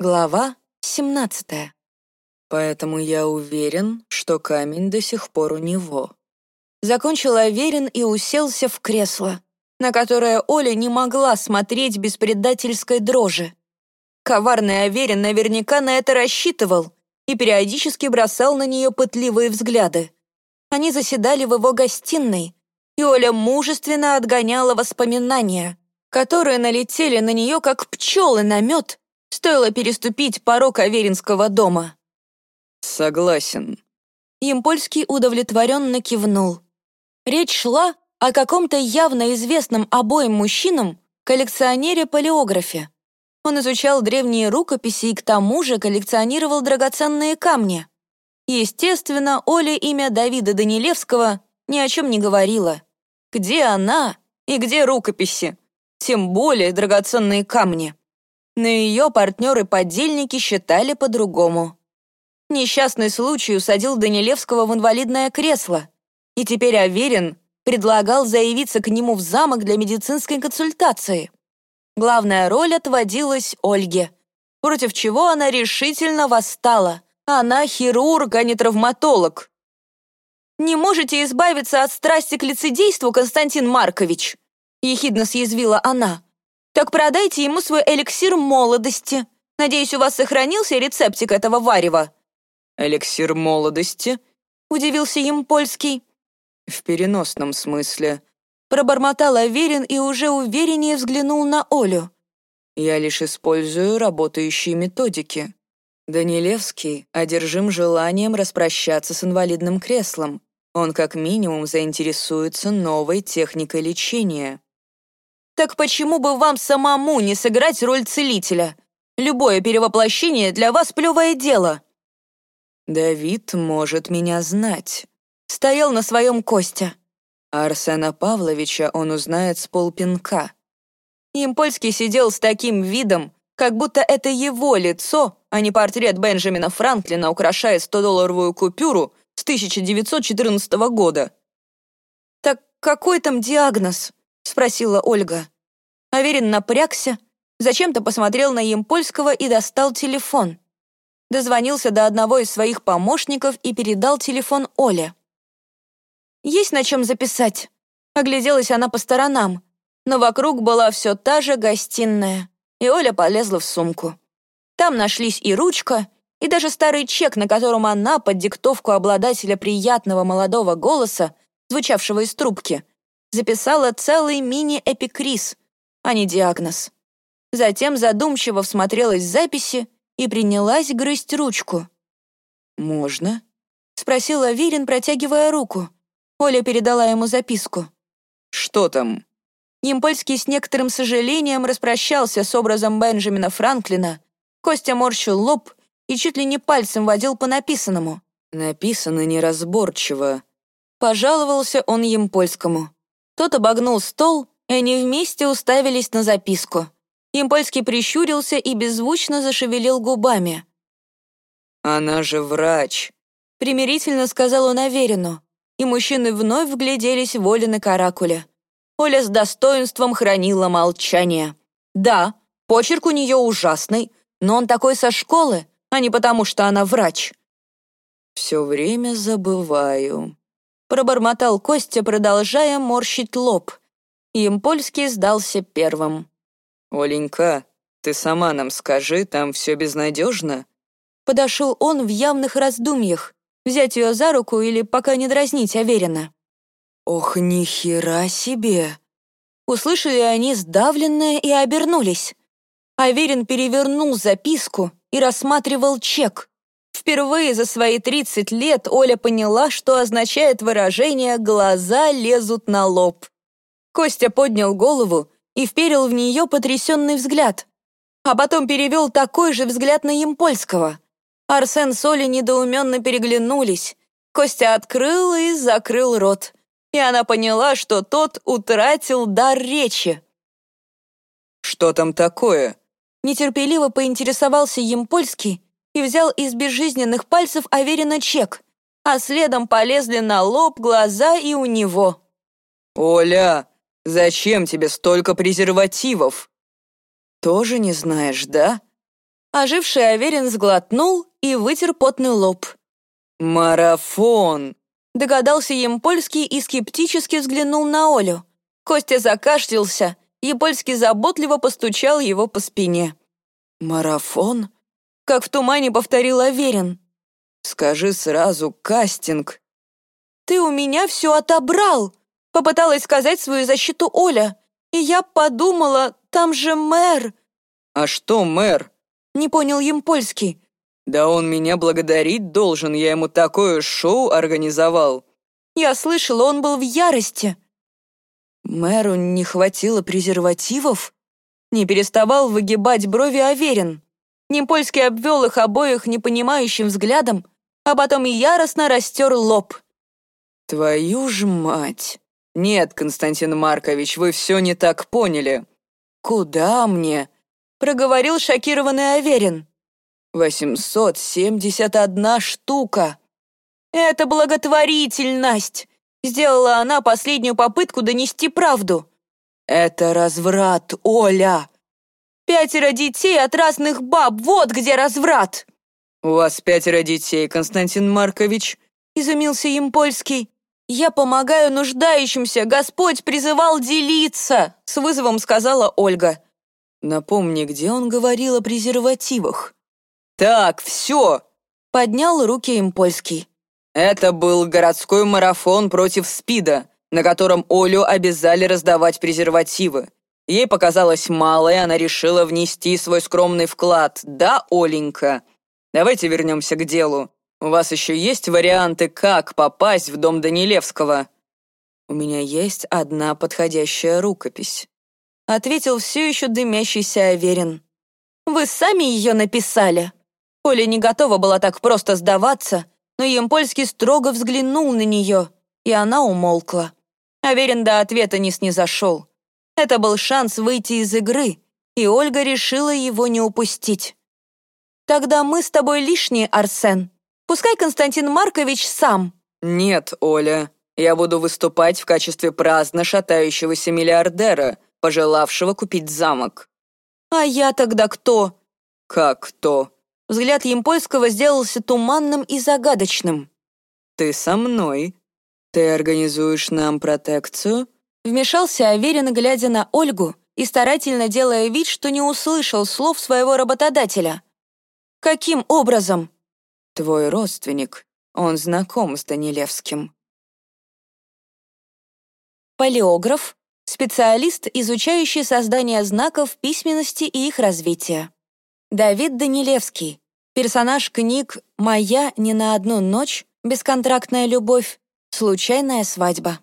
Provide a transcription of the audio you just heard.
Глава 17. Поэтому я уверен, что камень до сих пор у него. Закончил Аверин и уселся в кресло, на которое Оля не могла смотреть без предательской дрожи. Коварный Аверин наверняка на это рассчитывал и периодически бросал на нее пытливые взгляды. Они заседали в его гостиной, и Оля мужественно отгоняла воспоминания, которые налетели на нее, как пчелы на мед, Стоило переступить порог Аверинского дома. Согласен. Импольский удовлетворенно кивнул. Речь шла о каком-то явно известном обоим мужчинам коллекционере-палеографе. Он изучал древние рукописи и к тому же коллекционировал драгоценные камни. Естественно, Оле имя Давида Данилевского ни о чем не говорила. Где она и где рукописи? Тем более драгоценные камни но ее партнеры-подельники считали по-другому. Несчастный случай усадил Данилевского в инвалидное кресло, и теперь Аверин предлагал заявиться к нему в замок для медицинской консультации. Главная роль отводилась Ольге, против чего она решительно восстала. Она хирург, а не травматолог. «Не можете избавиться от страсти к лицедейству, Константин Маркович?» ехидно съязвила она. Так продайте ему свой эликсир молодости. Надеюсь, у вас сохранился рецептик этого варева». «Эликсир молодости?» — удивился им польский. «В переносном смысле». Пробормотал Аверин и уже увереннее взглянул на Олю. «Я лишь использую работающие методики. Данилевский одержим желанием распрощаться с инвалидным креслом. Он как минимум заинтересуется новой техникой лечения». Так почему бы вам самому не сыграть роль целителя? Любое перевоплощение для вас плевое дело». «Давид может меня знать», — стоял на своем Костя. Арсена Павловича он узнает с полпинка. Импольский сидел с таким видом, как будто это его лицо, а не портрет Бенджамина Франклина украшает 100-долларовую купюру с 1914 года. «Так какой там диагноз?» — спросила Ольга. Аверин напрягся, зачем-то посмотрел на Емпольского и достал телефон. Дозвонился до одного из своих помощников и передал телефон Оле. «Есть на чем записать?» Огляделась она по сторонам, но вокруг была все та же гостиная, и Оля полезла в сумку. Там нашлись и ручка, и даже старый чек, на котором она под диктовку обладателя приятного молодого голоса, звучавшего из трубки, записала целый мини-эпикриз, а не диагноз. Затем задумчиво всмотрелась в записи и принялась грызть ручку. «Можно?» — спросила Вирин, протягивая руку. Оля передала ему записку. «Что там?» Импольский с некоторым сожалением распрощался с образом Бенджамина Франклина. Костя морщил лоб и чуть ли не пальцем водил по написанному. «Написано неразборчиво», — пожаловался он Емпольскому. Тот обогнул стол, они вместе уставились на записку. Импольский прищурился и беззвучно зашевелил губами. «Она же врач», — примирительно сказал он Аверину, и мужчины вновь вгляделись в Оли на каракуле. Оля с достоинством хранила молчание. Да, почерк у нее ужасный, но он такой со школы, а не потому, что она врач. «Все время забываю», Пробормотал Костя, продолжая морщить лоб. Им польский сдался первым. «Оленька, ты сама нам скажи, там все безнадежно?» Подошел он в явных раздумьях, взять ее за руку или пока не дразнить Аверина. «Ох, ни хера себе!» Услышали они сдавленное и обернулись. Аверин перевернул записку и рассматривал чек. Впервые за свои 30 лет Оля поняла, что означает выражение «глаза лезут на лоб». Костя поднял голову и вперил в нее потрясенный взгляд, а потом перевел такой же взгляд на Емпольского. Арсен с Олей недоуменно переглянулись. Костя открыл и закрыл рот, и она поняла, что тот утратил дар речи. «Что там такое?» Нетерпеливо поинтересовался Емпольский, и взял из безжизненных пальцев Аверина чек, а следом полезли на лоб, глаза и у него. «Оля, зачем тебе столько презервативов?» «Тоже не знаешь, да?» Оживший Аверин сглотнул и вытер потный лоб. «Марафон!» Догадался Емпольский и скептически взглянул на Олю. Костя закашлялся, Емпольский заботливо постучал его по спине. «Марафон?» Как в тумане повторил Аверин. «Скажи сразу, кастинг». «Ты у меня все отобрал!» Попыталась сказать свою защиту Оля. И я подумала, там же мэр. «А что мэр?» Не понял Емпольский. «Да он меня благодарить должен, я ему такое шоу организовал». Я слышала, он был в ярости. Мэру не хватило презервативов? Не переставал выгибать брови Аверин. Немпольский обвел их обоих непонимающим взглядом, а потом яростно растер лоб. «Твою ж мать! Нет, Константин Маркович, вы все не так поняли. Куда мне?» проговорил шокированный Аверин. «Восемьсот семьдесят одна штука!» «Это благотворительность!» Сделала она последнюю попытку донести правду. «Это разврат, Оля!» «Пятеро детей от разных баб, вот где разврат!» «У вас пятеро детей, Константин Маркович?» — изумился им польский. «Я помогаю нуждающимся, Господь призывал делиться!» — с вызовом сказала Ольга. Напомни, где он говорил о презервативах. «Так, все!» — поднял руки им польский. Это был городской марафон против СПИДа, на котором Олю обязали раздавать презервативы. Ей показалось мало, и она решила внести свой скромный вклад. Да, Оленька? Давайте вернемся к делу. У вас еще есть варианты, как попасть в дом Данилевского? У меня есть одна подходящая рукопись ответил все еще дымящийся Аверин. «Вы сами ее написали?» Оля не готова была так просто сдаваться, но Емпольский строго взглянул на нее, и она умолкла. Аверин до ответа не снизошел. Это был шанс выйти из игры, и Ольга решила его не упустить. «Тогда мы с тобой лишние, Арсен. Пускай Константин Маркович сам». «Нет, Оля, я буду выступать в качестве праздно шатающегося миллиардера, пожелавшего купить замок. «А я тогда кто?» «Как кто?» Взгляд Емпольского сделался туманным и загадочным. «Ты со мной. Ты организуешь нам протекцию?» Вмешался Аверин, глядя на Ольгу и старательно делая вид, что не услышал слов своего работодателя. «Каким образом?» «Твой родственник. Он знаком с Данилевским». Палеограф Специалист, изучающий создание знаков письменности и их развитие. Давид Данилевский. Персонаж книг «Моя не на одну ночь», «Бесконтрактная любовь», «Случайная свадьба».